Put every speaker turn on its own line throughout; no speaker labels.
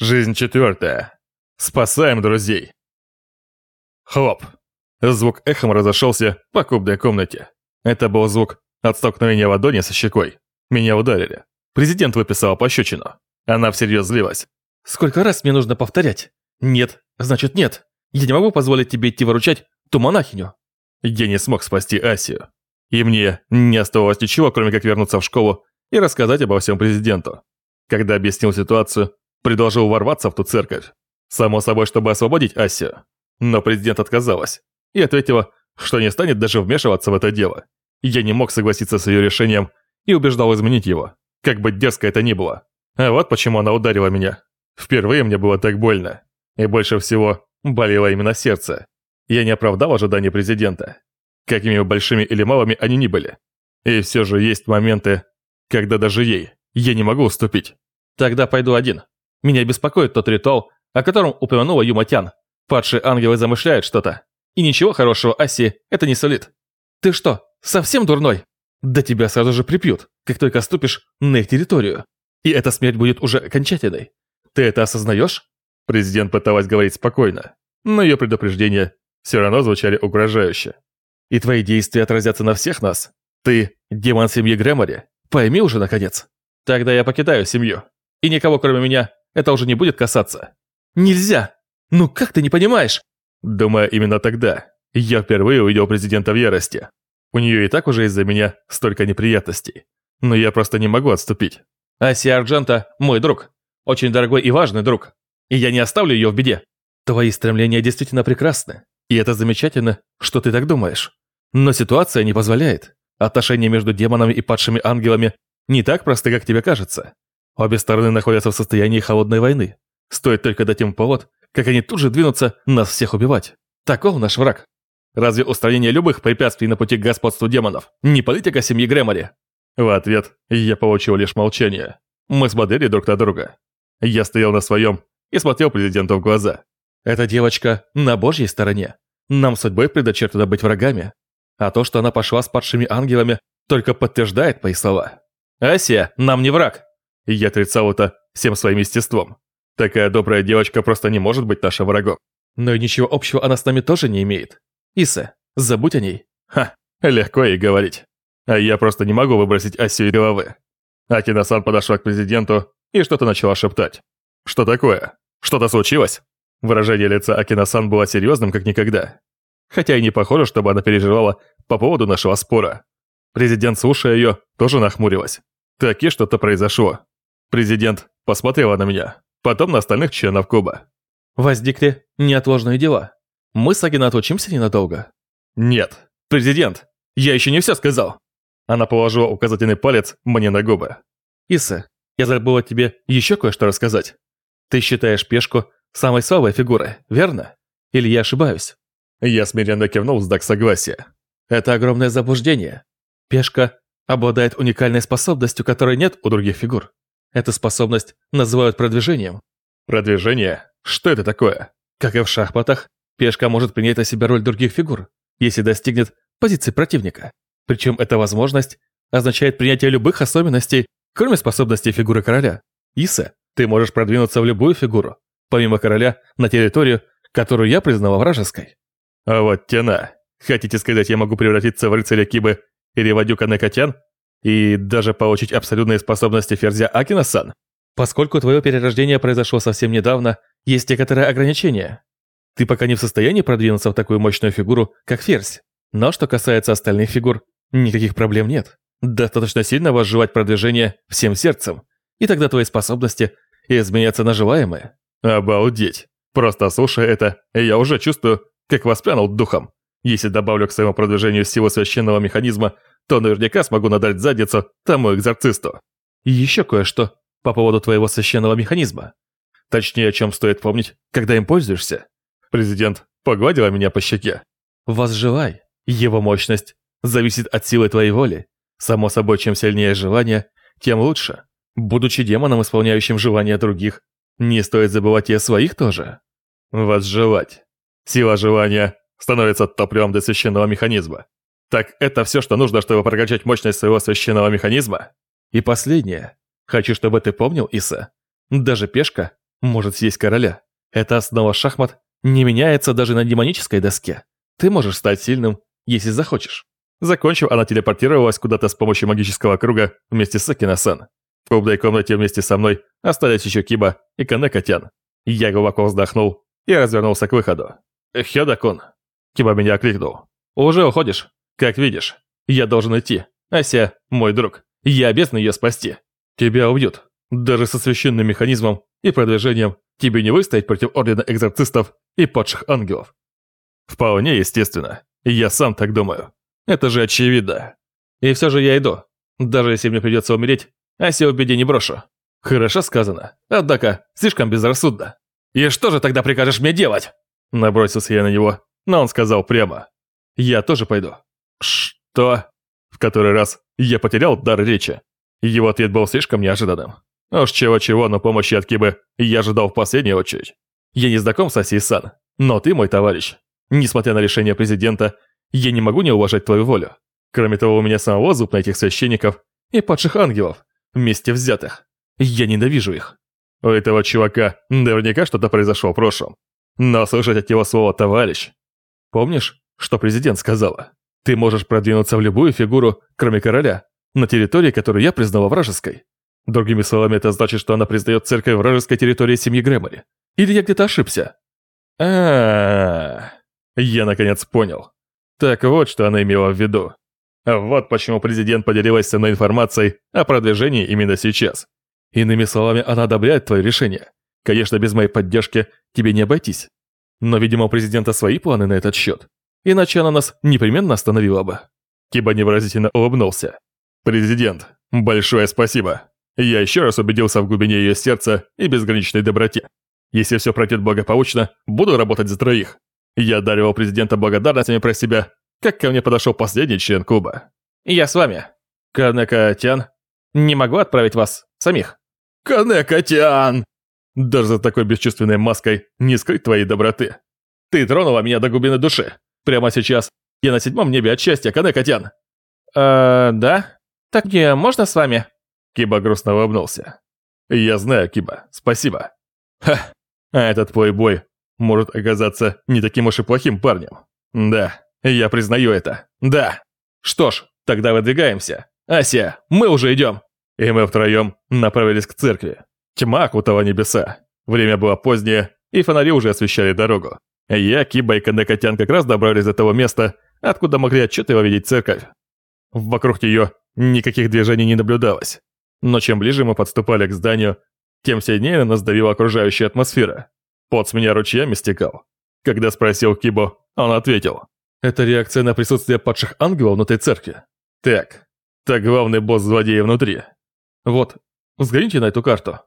Жизнь четвертая. Спасаем друзей. Хлоп. Звук эхом разошелся по кубной комнате. Это был звук от столкновения ладони со щекой. Меня ударили. Президент выписал пощечину. Она всерьез злилась.
«Сколько раз мне нужно повторять? Нет, значит нет. Я не могу позволить тебе идти выручать ту монахиню».
Я не смог спасти Асию. И мне не оставалось ничего, кроме как вернуться в школу и рассказать обо всем президенту. Когда объяснил ситуацию, предложил ворваться в ту церковь. Само собой, чтобы освободить Асию. Но президент отказалась. И ответила, что не станет даже вмешиваться в это дело. Я не мог согласиться с ее решением и убеждал изменить его, как бы дерзко это ни было. А вот почему она ударила меня. Впервые мне было так больно. И больше всего болело именно сердце. Я не оправдал ожиданий президента. Какими бы большими или малыми они ни были. И все же есть моменты, когда даже ей я не могу уступить.
Тогда пойду один. Меня беспокоит тот ритуал, о котором упомянула Юматян. Падшие ангелы замышляют что-то. И ничего хорошего Аси это не солит. Ты что, совсем дурной? Да тебя сразу же припьют, как только ступишь на их территорию. И эта смерть будет уже окончательной. Ты это осознаешь?
Президент пыталась говорить спокойно, но ее предупреждения все равно звучали угрожающе.
И твои действия отразятся на всех нас. Ты демон семьи Грэмори. Пойми уже, наконец. Тогда я покидаю семью. И никого, кроме меня, это уже не будет касаться. Нельзя! Ну как ты не понимаешь?
Думаю, именно тогда я впервые увидел президента в ярости. У нее и так уже из-за меня столько неприятностей. Но я просто не могу отступить.
Аси Арджента – мой друг. Очень дорогой и важный друг. И я не оставлю ее в беде. Твои стремления действительно прекрасны. И это замечательно, что ты так думаешь. Но ситуация не позволяет. Отношения между демонами и падшими ангелами не так просты, как тебе кажется. Обе стороны находятся в состоянии холодной войны. Стоит только дать им повод, как они тут же двинутся нас всех убивать. Таков наш враг. Разве устранение любых препятствий на пути к господству демонов не политика семьи Грэмори?
В ответ я получил лишь молчание. Мы смотрели друг на друга. Я стоял на своем и смотрел президенту в глаза.
Эта девочка на божьей стороне. Нам судьбой предначертано быть врагами. А то, что она пошла с падшими ангелами, только подтверждает мои слова. Асия нам не враг.
Я отрицал это всем своим естеством. Такая добрая девочка просто не может быть нашим врагом.
Но и ничего общего она с нами тоже не имеет. Иса, забудь о ней.
Ха, легко ей говорить. А я просто не могу выбросить Асию из головы. Акина-сан подошла к президенту и что-то начала шептать. Что такое? Что-то случилось? Выражение лица Акина-сан было серьезным, как никогда. Хотя и не похоже, чтобы она переживала по поводу нашего спора. Президент, слушая ее, тоже нахмурилась. Таки что-то произошло. Президент посмотрела на меня, потом на остальных членов клуба.
«Возникли неотложные дела. Мы с Агинат учимся ненадолго?»
«Нет. Президент, я еще не все сказал». Она положила указательный палец мне на губы.
«Иса, я забыла тебе еще кое-что рассказать. Ты считаешь пешку самой слабой фигурой, верно? Или я ошибаюсь?»
Я смиренно кивнул в знак согласия.
«Это огромное заблуждение. Пешка обладает уникальной способностью, которой нет у других фигур. Эту способность называют продвижением.
Продвижение? Что это такое?
Как и в шахматах, пешка может принять на себя роль других фигур, если достигнет позиции противника. Причем эта возможность означает принятие любых особенностей, кроме способностей фигуры короля. Иса, ты можешь продвинуться в любую фигуру, помимо короля, на территорию, которую я признала вражеской.
А вот тена. Хотите сказать, я могу превратиться в рыцаря Кибы или Вадюка Некотян? И даже получить абсолютные способности Ферзя Акина-сан?
Поскольку твое перерождение произошло совсем недавно, есть некоторые ограничения. Ты пока не в состоянии продвинуться в такую мощную фигуру, как Ферзь. Но что касается остальных фигур, никаких проблем нет. Достаточно сильно возживать продвижение всем сердцем, и тогда твои способности изменятся на желаемые.
Обалдеть. Просто слушая это, я уже чувствую, как воспрянул духом. Если добавлю к своему продвижению силу священного механизма, то наверняка смогу надать задницу тому экзорцисту.
Еще кое-что по поводу твоего священного механизма. Точнее, о чем стоит помнить, когда им пользуешься.
Президент погладила меня по щеке.
Возжелай. Его мощность зависит от силы твоей воли. Само собой, чем сильнее желание, тем лучше. Будучи демоном, исполняющим желания других, не стоит забывать и о своих тоже.
Возжелать. Сила желания становится топливом для священного механизма. Так это все, что нужно, чтобы прокачать мощность своего священного механизма?
И последнее. Хочу, чтобы ты помнил, Иса. Даже пешка может съесть короля. Эта основа шахмат не меняется даже на демонической доске. Ты можешь стать сильным, если захочешь. Закончив, она телепортировалась куда-то с помощью магического круга вместе с Акина-сан. В клубной комнате вместе со мной остались еще Киба и Канека-тян. Я глубоко вздохнул и развернулся к выходу. «Хёда-кун!» Киба меня окликнул. «Уже уходишь? Как видишь. Я должен идти. Ася, мой друг. Я обязан ее спасти. Тебя убьют. Даже со священным механизмом и продвижением тебе не выстоять против Ордена Экзорцистов и Падших Ангелов». «Вполне естественно. Я сам так думаю. Это же очевидно. И все же я иду. Даже если мне придется умереть, Ася в беде не брошу. Хорошо сказано. Однако, слишком безрассудно. И что же тогда прикажешь мне делать? Набросился я на него, но он сказал прямо. Я тоже пойду. Что? В который раз я потерял дар речи. Его ответ был слишком неожиданным. Уж чего-чего, но помощи от Кибы я ожидал в последнюю очередь. Я не знаком с Асей-сан, но ты мой товарищ. Несмотря на решение президента, я не могу не уважать твою волю. Кроме того, у меня самого зуб на этих священников и падших ангелов, вместе взятых. Я ненавижу их. У этого чувака наверняка что-то произошло в прошлом. Но слышать от него слово «товарищ». Помнишь, что президент сказала? Ты можешь продвинуться в любую фигуру, кроме короля, на территории, которую я признала вражеской. Другими словами, это значит, что она признает церковь вражеской территории семьи Грэмори. Или я где-то ошибся? а. Я наконец понял. Так вот, что она имела в виду. Вот почему президент поделилась со мной информацией о продвижении именно сейчас. Иными словами, она одобряет твое решение. Конечно, без моей поддержки тебе не обойтись. Но, видимо, у президента свои планы на этот счет. Иначе она нас непременно остановила бы. Киба невыразительно улыбнулся. «Президент, большое спасибо. Я еще раз убедился в глубине ее сердца и безграничной доброте. Если все пройдет благополучно, буду работать за троих. Я дарил президента благодарностями про себя, как ко мне подошел последний член клуба. «Я с вами. Канека-тян, не могу отправить вас самих». «Канека-тян!» Даже за такой бесчувственной маской не скрыть твоей доброты. Ты тронула меня до глубины души. Прямо сейчас я на седьмом небе от счастья, Канека-тян. «Э, да? Так мне можно с вами?» Киба грустно улыбнулся. «Я знаю, Киба, спасибо. Ха, а этот плейбой может оказаться не таким уж и плохим парнем. Да, я признаю это. Да. Что ж, тогда выдвигаемся. Ася, мы уже идем. И мы втроем направились к церкви. Тьма окутала небеса. Время было позднее, и фонари уже освещали дорогу. Я, Киба и Кандекотян как раз добрались до того места, откуда могли отчетливо видеть церковь. Вокруг нее никаких движений не наблюдалось. Но чем ближе мы подступали к зданию, тем сильнее нас давила окружающая атмосфера. Пот с меня ручьями стекал. Когда спросил Кибо, он ответил. Это реакция на присутствие падших ангелов внутри церкви. Так, так главный босс злодея внутри. Вот, взгляните на эту карту.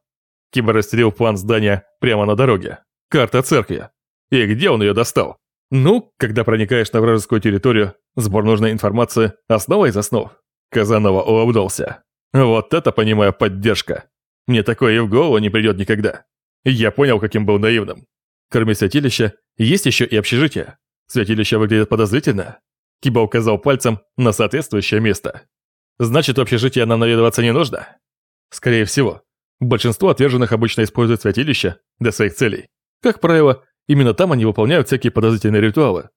Кибо расстелил план здания прямо на дороге. Карта церкви. И где он ее достал? Ну, когда проникаешь на вражескую территорию, сбор нужной информации – основа из основ. Казанова улыбнулся. Вот это, понимаю, поддержка. Мне такое и в голову не придет никогда. Я понял, каким был наивным. Кроме святилища, есть еще и общежитие. Святилище выглядит подозрительно. Киба указал пальцем на соответствующее место. Значит, общежитие нам наведываться не нужно? Скорее всего. Большинство отверженных обычно используют святилище для своих целей. Как правило, именно там они выполняют всякие подозрительные ритуалы.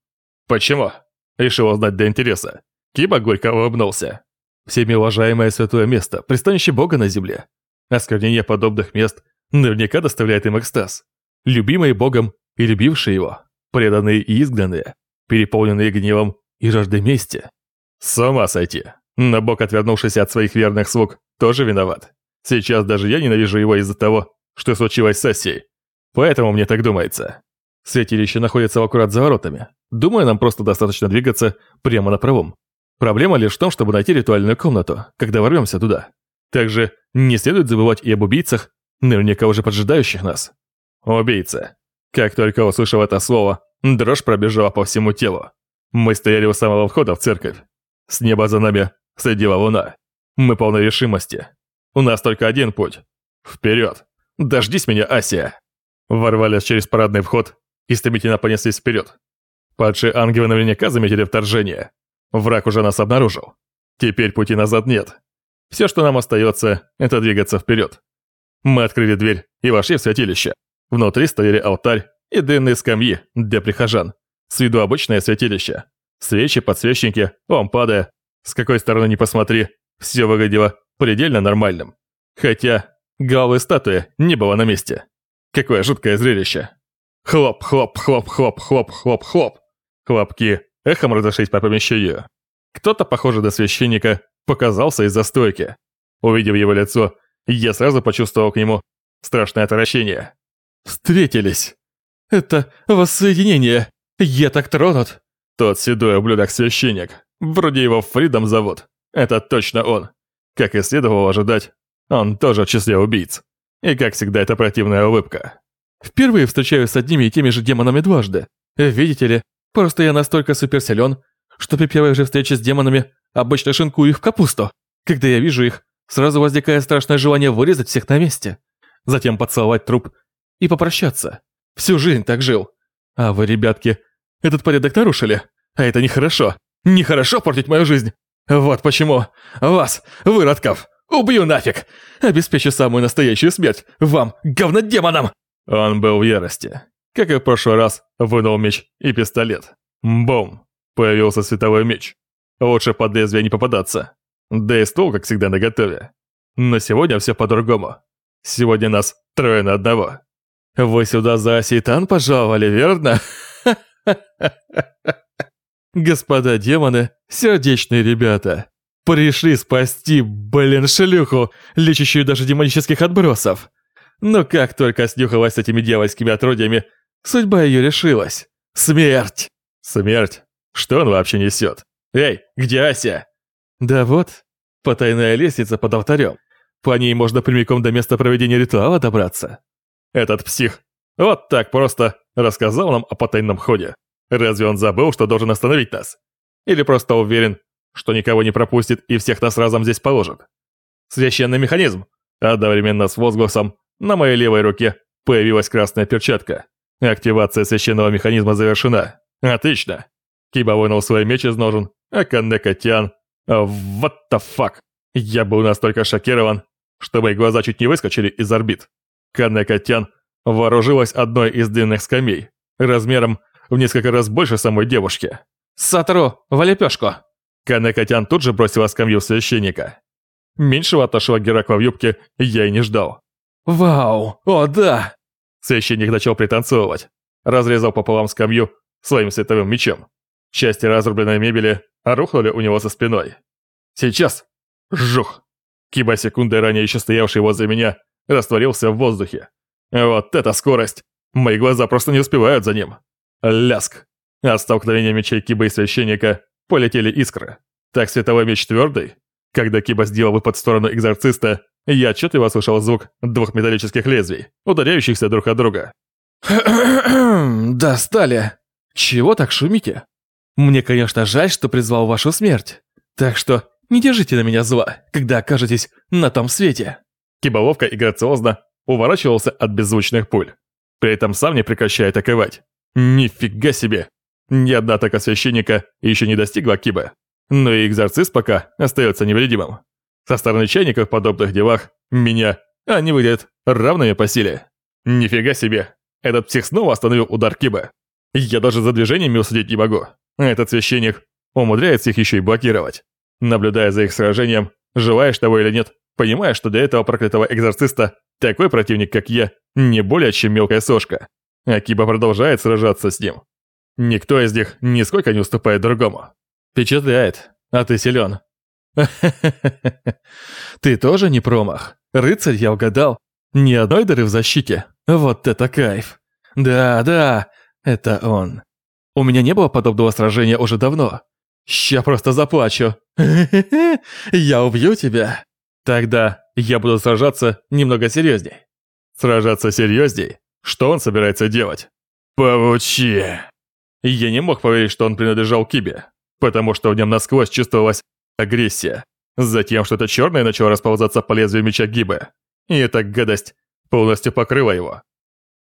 Почему? Решил узнать для интереса. Киба горько улыбнулся. Всеми уважаемое святое место, пристанище Бога на земле. Осквернение подобных мест наверняка доставляет им экстаз. Любимые Богом и любившие его, преданные и изгнанные, переполненные гневом и жаждой мести. С ума сойти. Но Бог, отвернувшийся от своих верных слуг, тоже виноват. Сейчас даже я ненавижу его из-за того, что случилось с Ассией. Поэтому мне так думается. Святилище находится аккурат за воротами. Думаю, нам просто достаточно двигаться прямо на правом. Проблема лишь в том, чтобы найти ритуальную комнату, когда ворвемся туда. Также не следует забывать и об убийцах, наверняка уже поджидающих нас. Убийца. Как только услышал это слово, дрожь пробежала по всему телу. Мы стояли у самого входа в церковь. С неба за нами следила луна. Мы полны решимости. У нас только один путь. Вперед. Дождись меня, Асия. Ворвались через парадный вход и стремительно понеслись вперед. Падшие ангелы наверняка заметили вторжение. Враг уже нас обнаружил. Теперь пути назад нет. Все, что нам остается, это двигаться вперед.
Мы открыли дверь и вошли в святилище. Внутри стояли алтарь и длинные скамьи для прихожан. С виду обычное святилище. Свечи, подсвечники, лампады. С какой стороны ни посмотри, все выглядело предельно нормальным. Хотя головы статуи не было на месте. Какое жуткое зрелище. Хлоп, хлоп, хлоп, хлоп, хлоп, хлоп, хлоп. Хлопки эхом разошлись по помещению. Кто-то, похожий на священника, показался из-за стойки. Увидев его лицо, я сразу почувствовал к нему страшное отвращение. Встретились. Это воссоединение. Я так тронут. Тот седой ублюдок-священник. Вроде его Фридом зовут. Это точно он. Как и следовало ожидать, он тоже в числе убийц. И как всегда, это противная улыбка. Впервые встречаюсь с одними и теми же демонами дважды. Видите ли, просто я настолько суперсилен, что при первой же встрече с демонами обычно шинкую их в капусту. Когда я вижу их, сразу возникает страшное желание вырезать всех на месте. Затем поцеловать труп и попрощаться. Всю жизнь так жил. А вы, ребятки, этот порядок нарушили. А это нехорошо. Нехорошо портить мою жизнь. Вот почему. Вас, выродков, убью нафиг. Обеспечу самую настоящую смерть вам, говнодемонам. Он был в ярости. Как и в прошлый раз, вынул меч и пистолет. Бум! Появился световой меч. Лучше под лезвие не попадаться. Да и стол, как всегда, наготове. Но сегодня все по-другому. Сегодня нас трое на одного. Вы сюда за Аситан пожаловали, верно? Господа демоны, сердечные ребята, пришли спасти, блин, шлюху, лечащую даже демонических отбросов. Но как только снюхалась с этими дьявольскими отродьями, судьба ее решилась. Смерть! Смерть? Что он вообще несет? Эй, где Ася? Да вот, потайная лестница под алтарем. По ней можно прямиком до места проведения ритуала добраться. Этот псих вот так просто рассказал нам о потайном ходе. Разве он забыл, что должен остановить нас? Или просто уверен, что никого не пропустит и всех нас разом здесь положит? Священный механизм. Одновременно с возгласом на моей левой руке появилась красная перчатка. Активация священного механизма завершена. Отлично. Киба вынул свой меч из ножен, а Канека Тиан... What the fuck? Я был настолько шокирован, что мои глаза чуть не выскочили из орбит. Канека Тиан вооружилась одной из длинных скамей, размером в несколько раз больше самой девушки. «Сатору, в лепешку!» Канекатян тут же бросила скамью священника. Меньшего отошла Геракла в юбке я и не ждал. «Вау! О, да!» Священник начал пританцовывать. Разрезал пополам скамью своим световым мечом. Части разрубленной мебели рухнули у него за спиной. «Сейчас!» Жух! Киба, секундой ранее еще стоявший возле меня, растворился в воздухе. Вот это скорость! Мои глаза просто не успевают за ним. Ляск. От столкновения мечей Киба и священника полетели искры. Так световой меч твердый. Когда Киба сделал выпад в сторону экзорциста, я отчетливо слышал звук двух металлических лезвий, ударяющихся друг от друга. «Достали! Чего так шумите? Мне, конечно, жаль, что призвал вашу смерть. Так что не держите на меня зла, когда окажетесь на том свете». Киба ловко и грациозно уворачивался от беззвучных пуль. При этом сам не прекращая атаковать. Нифига себе! Ни одна атака священника еще не достигла Кибы. Но и экзорцист пока остается невредимым. Со стороны чайников в подобных делах меня они выглядят равными по силе. Нифига себе! Этот псих снова остановил удар Кибы. Я даже за движениями усадить не могу. Этот священник умудряется их еще и блокировать. Наблюдая за их сражением, желаешь того или нет, понимая, что для этого проклятого экзорциста такой противник, как я, не более чем мелкая сошка. Акиба продолжает сражаться с ним. Никто из них нисколько не уступает другому. Впечатляет, а ты силен. Ты тоже не промах. Рыцарь я угадал. Ни одной дыры в защите. Вот это кайф. Да, да, это он. У меня не было подобного сражения уже давно. Ща просто заплачу. Я убью тебя. Тогда я буду сражаться немного серьезней. Сражаться серьезней? Что он собирается делать? Получи! Я не мог поверить, что он принадлежал Кибе, потому что в нем насквозь чувствовалась агрессия. Затем что-то черное начало расползаться по лезвию меча Гибы. И эта гадость полностью покрыла его.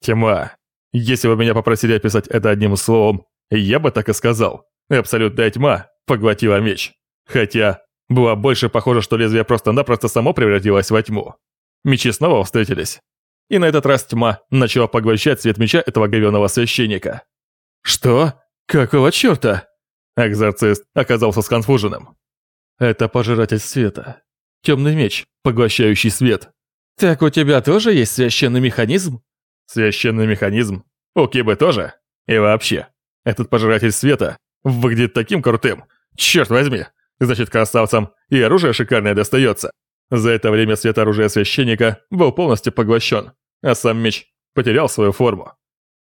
Тьма. Если бы меня попросили описать это одним словом, я бы так и сказал. Абсолютная тьма поглотила меч. Хотя было больше похоже, что лезвие просто-напросто само превратилось во тьму. Мечи снова встретились. И на этот раз тьма начала поглощать свет меча этого говёного священника.
«Что? Какого чёрта?»
Экзорцист оказался сконфуженным.
«Это пожиратель света. Темный меч, поглощающий свет. Так у тебя тоже есть священный механизм?»
«Священный механизм? У Кибы тоже? И вообще, этот пожиратель света выглядит таким крутым. Черт возьми, значит красавцам и оружие шикарное достается. За это время свет оружия священника был полностью поглощен, а сам меч потерял свою форму.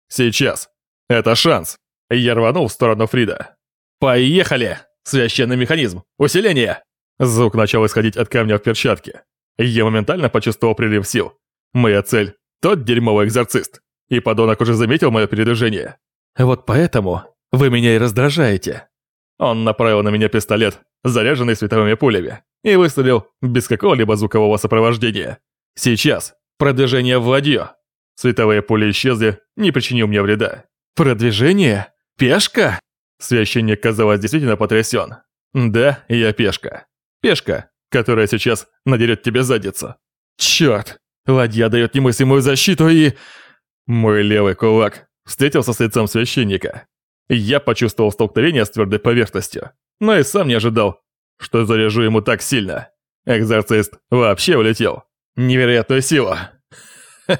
Сейчас. Это шанс. Я рванул в сторону Фрида. «Поехали! Священный механизм! Усиление!» Звук начал исходить от камня в перчатке. Я моментально почувствовал прилив сил. Моя цель – тот дерьмовый экзорцист. И подонок уже заметил мое передвижение.
«Вот поэтому вы меня и раздражаете».
Он направил на меня пистолет, заряженный световыми пулями, и выстрелил без какого-либо звукового сопровождения. Сейчас. Продвижение в ладью. Световые пули исчезли, не причинил мне вреда.
Продвижение? Пешка?
Священник, казалось, действительно потрясен. Да, я пешка. Пешка, которая сейчас надерет тебе задницу. Черт! Ладья дает немыслимую защиту и... Мой левый кулак встретился с лицом священника. Я почувствовал столкновение с твердой поверхностью, но и сам не ожидал, что заряжу ему так сильно. Экзорцист вообще улетел. Невероятная сила.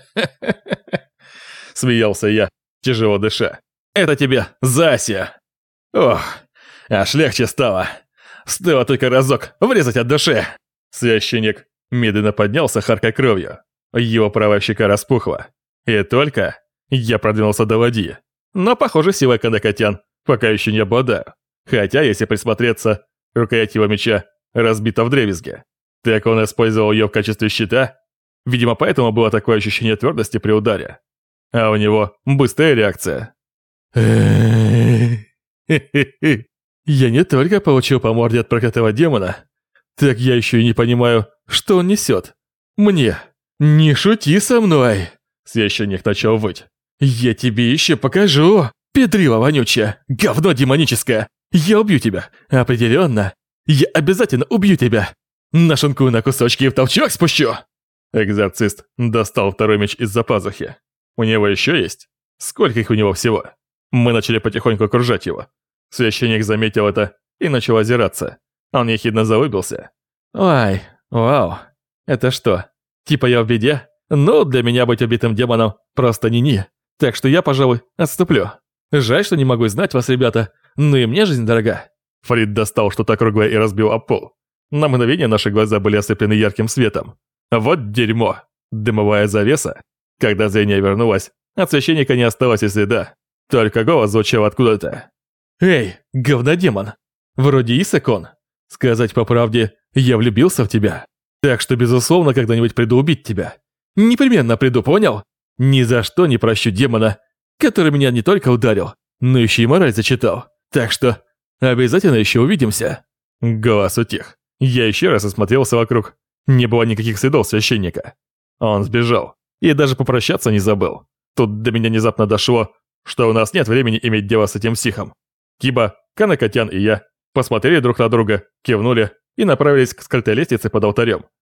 Смеялся я, тяжело дыша. Это тебе Зася. Ох, аж легче стало. Стоило только разок врезать от души. Священник медленно поднялся, харкой кровью. Его правая щека распухла. И только я продвинулся до ладьи. Но, похоже, силой Канакотян пока еще не обладаю. Хотя, если присмотреться, рукоять его меча разбита в дребезге. Так он использовал ее в качестве щита? Видимо, поэтому было такое ощущение твердости при ударе. А у него быстрая реакция.
Я не только получил по морде от проклятого демона, так я еще и не понимаю, что он несет. Мне. Не шути со мной.
Священник начал выть.
Я тебе еще покажу. Педрила вонючая, говно демоническое. Я убью тебя. Определенно. Я обязательно убью тебя. Нашинкую на кусочки и в толчок спущу.
Экзорцист достал второй меч из-за пазухи. У него еще есть? Сколько их у него всего? Мы начали потихоньку окружать его. Священник заметил это и начал озираться. Он ехидно заулыбился.
«Ой, вау, это что, типа я в беде? Ну, для меня быть убитым демоном просто не-не. Так что я, пожалуй, отступлю. Жаль, что не могу знать вас, ребята, но и мне жизнь дорога».
Фрид достал что-то круглое и разбил об пол. На мгновение наши глаза были ослеплены ярким светом. Вот дерьмо. Дымовая завеса. Когда зрение вернулось, от священника не осталось и следа. Только голос звучал откуда-то.
«Эй, говнодемон! Вроде Исакон. Сказать по правде, я влюбился в тебя. Так что, безусловно, когда-нибудь приду убить тебя. Непременно приду, понял? Ни за что не прощу демона, который меня не только ударил, но еще и мораль зачитал. Так что обязательно еще увидимся».
Голос утих. Я еще раз осмотрелся вокруг. Не было никаких следов священника. Он сбежал. И даже попрощаться не забыл. Тут до меня внезапно дошло, что у нас нет времени иметь дело с этим психом. Киба, Канакотян и я посмотрели друг на друга, кивнули и направились к скрытой лестнице под алтарем.